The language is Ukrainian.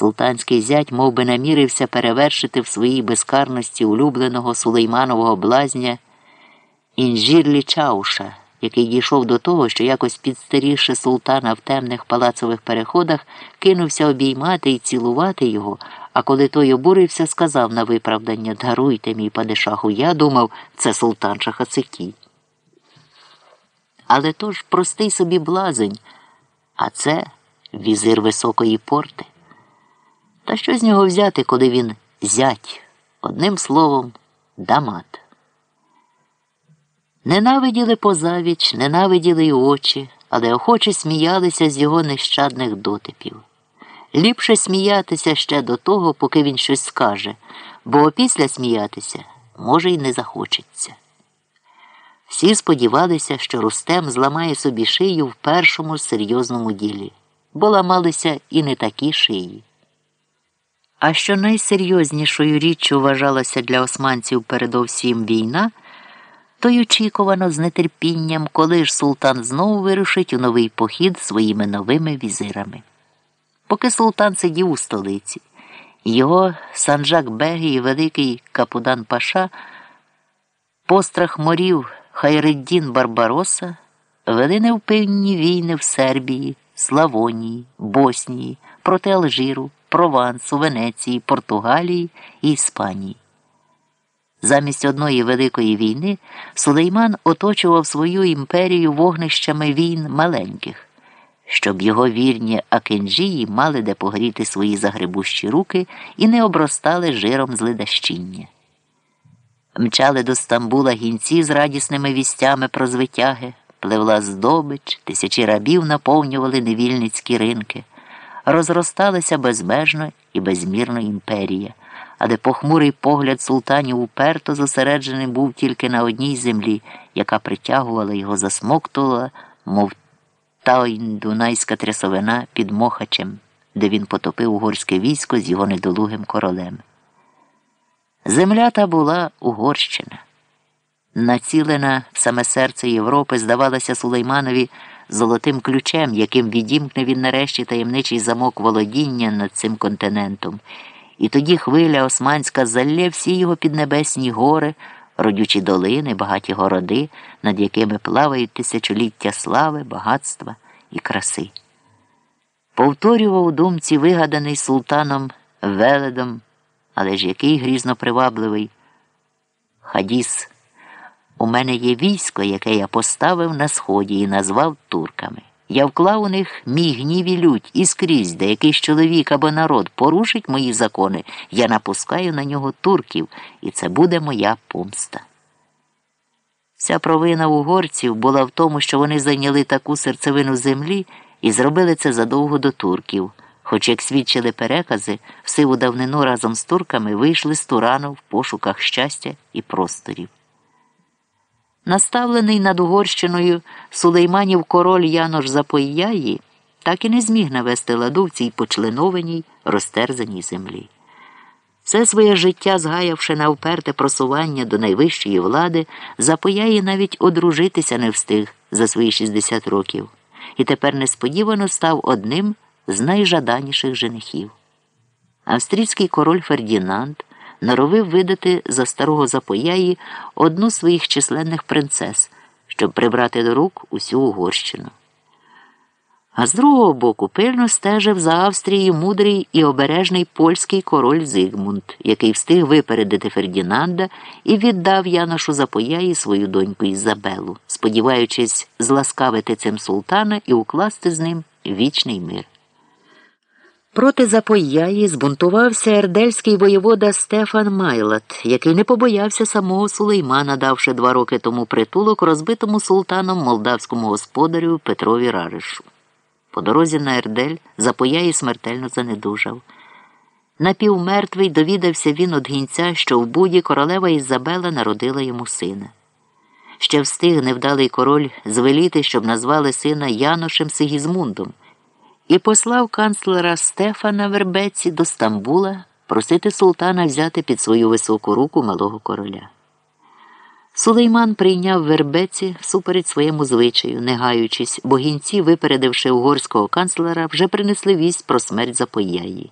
Султанський зять мов би, намірився перевершити в своїй безкарності улюбленого сулейманового блазня інжірлі Чауша, який дійшов до того, що якось підстарівши султана в темних палацових переходах, кинувся обіймати і цілувати його, а коли той обурився, сказав на виправдання Даруйте, мій падишаху, я думав, це султан Шахацикій. Але то ж простий собі блазень, а це візир високої порти. Та що з нього взяти, коли він зять, одним словом, дамат. Ненавиділи позавіч, ненавиділи й очі, але охоче сміялися з його нещадних дотипів. Ліпше сміятися ще до того, поки він щось скаже, бо опісля сміятися може й не захочеться. Всі сподівалися, що Рустем зламає собі шию в першому серйозному ділі, бо ламалися і не такі шиї. А що найсерйознішою річчю вважалася для османців передовсім війна, то й очікувано з нетерпінням, коли ж султан знову вирушить у новий похід своїми новими візирами. Поки султан сидів у столиці, його Санджак Беги і великий Капудан Паша, пострах морів Хайреддін Барбароса вели невпинні війни в Сербії, Славонії, Боснії, проти Алжиру, Провансу, Венеції, Португалії і Іспанії. Замість одної великої війни Сулейман оточував свою імперію вогнищами війн маленьких, щоб його вірні акенджії мали де погріти свої загребущі руки і не обростали жиром з ледащіння. Мчали до Стамбула гінці з радісними вістями про звитяги, пливла здобич, тисячі рабів наповнювали невільницькі ринки, розросталася безмежно і безмірно імперія але похмурий погляд султанів уперто зосереджений був тільки на одній землі, яка притягувала його засмоктувала, мов тайн дунайська трясовина під Мохачем, де він потопив угорське військо з його недолугим королем. Земля та була Угорщина. Націлена в саме серце Європи, здавалася Сулейманові золотим ключем, яким відімкне він нарешті таємничий замок володіння над цим континентом. І тоді хвиля османська залє всі його піднебесні гори, родючі долини, багаті городи, над якими плавають тисячоліття слави, багатства і краси. Повторював у думці вигаданий султаном Веледом, але ж який грізно привабливий. Хадіс, у мене є військо, яке я поставив на сході і назвав турками. Я вклав у них мій гнів і лють і скрізь, де якийсь чоловік або народ порушить мої закони, я напускаю на нього турків, і це буде моя помста. Вся провина угорців була в тому, що вони зайняли таку серцевину землі і зробили це задовго до турків, хоч, як свідчили перекази, в сиву давнину разом з турками вийшли з Турану в пошуках щастя і просторів. Наставлений над Угорщиною Сулейманів король Янош Запояї так і не зміг навести ладу в цій почленованій, розтерзаній землі. Все своє життя, згаявши на вперте просування до найвищої влади, Запояї навіть одружитися не встиг за свої 60 років і тепер несподівано став одним з найжаданіших женихів. Австрійський король Фердінанд норовив видати за старого Запояї одну з своїх численних принцес, щоб прибрати до рук усю Угорщину. А з другого боку пильно стежив за Австрією мудрий і обережний польський король Зигмунд, який встиг випередити Фердінанда і віддав Яношу Запояї свою доньку Ізабелу, сподіваючись зласкавити цим султана і укласти з ним вічний мир. Проти Запояї збунтувався ердельський воєвода Стефан Майлат, який не побоявся самого Сулеймана, давши два роки тому притулок розбитому султаном молдавському господарю Петрові Раришу. По дорозі на Ердель Запояї смертельно занедужав. Напівмертвий довідався він од гінця, що в буді королева Ізабела народила йому сина. Ще встиг невдалий король звеліти, щоб назвали сина Яношем Сигізмундом і послав канцлера Стефана Вербеці до Стамбула просити султана взяти під свою високу руку малого короля. Сулейман прийняв вербеці всупереч своєму звичаю, не гаючись, бо гінці, випередивши угорського канцлера, вже принесли вість про смерть Запояї.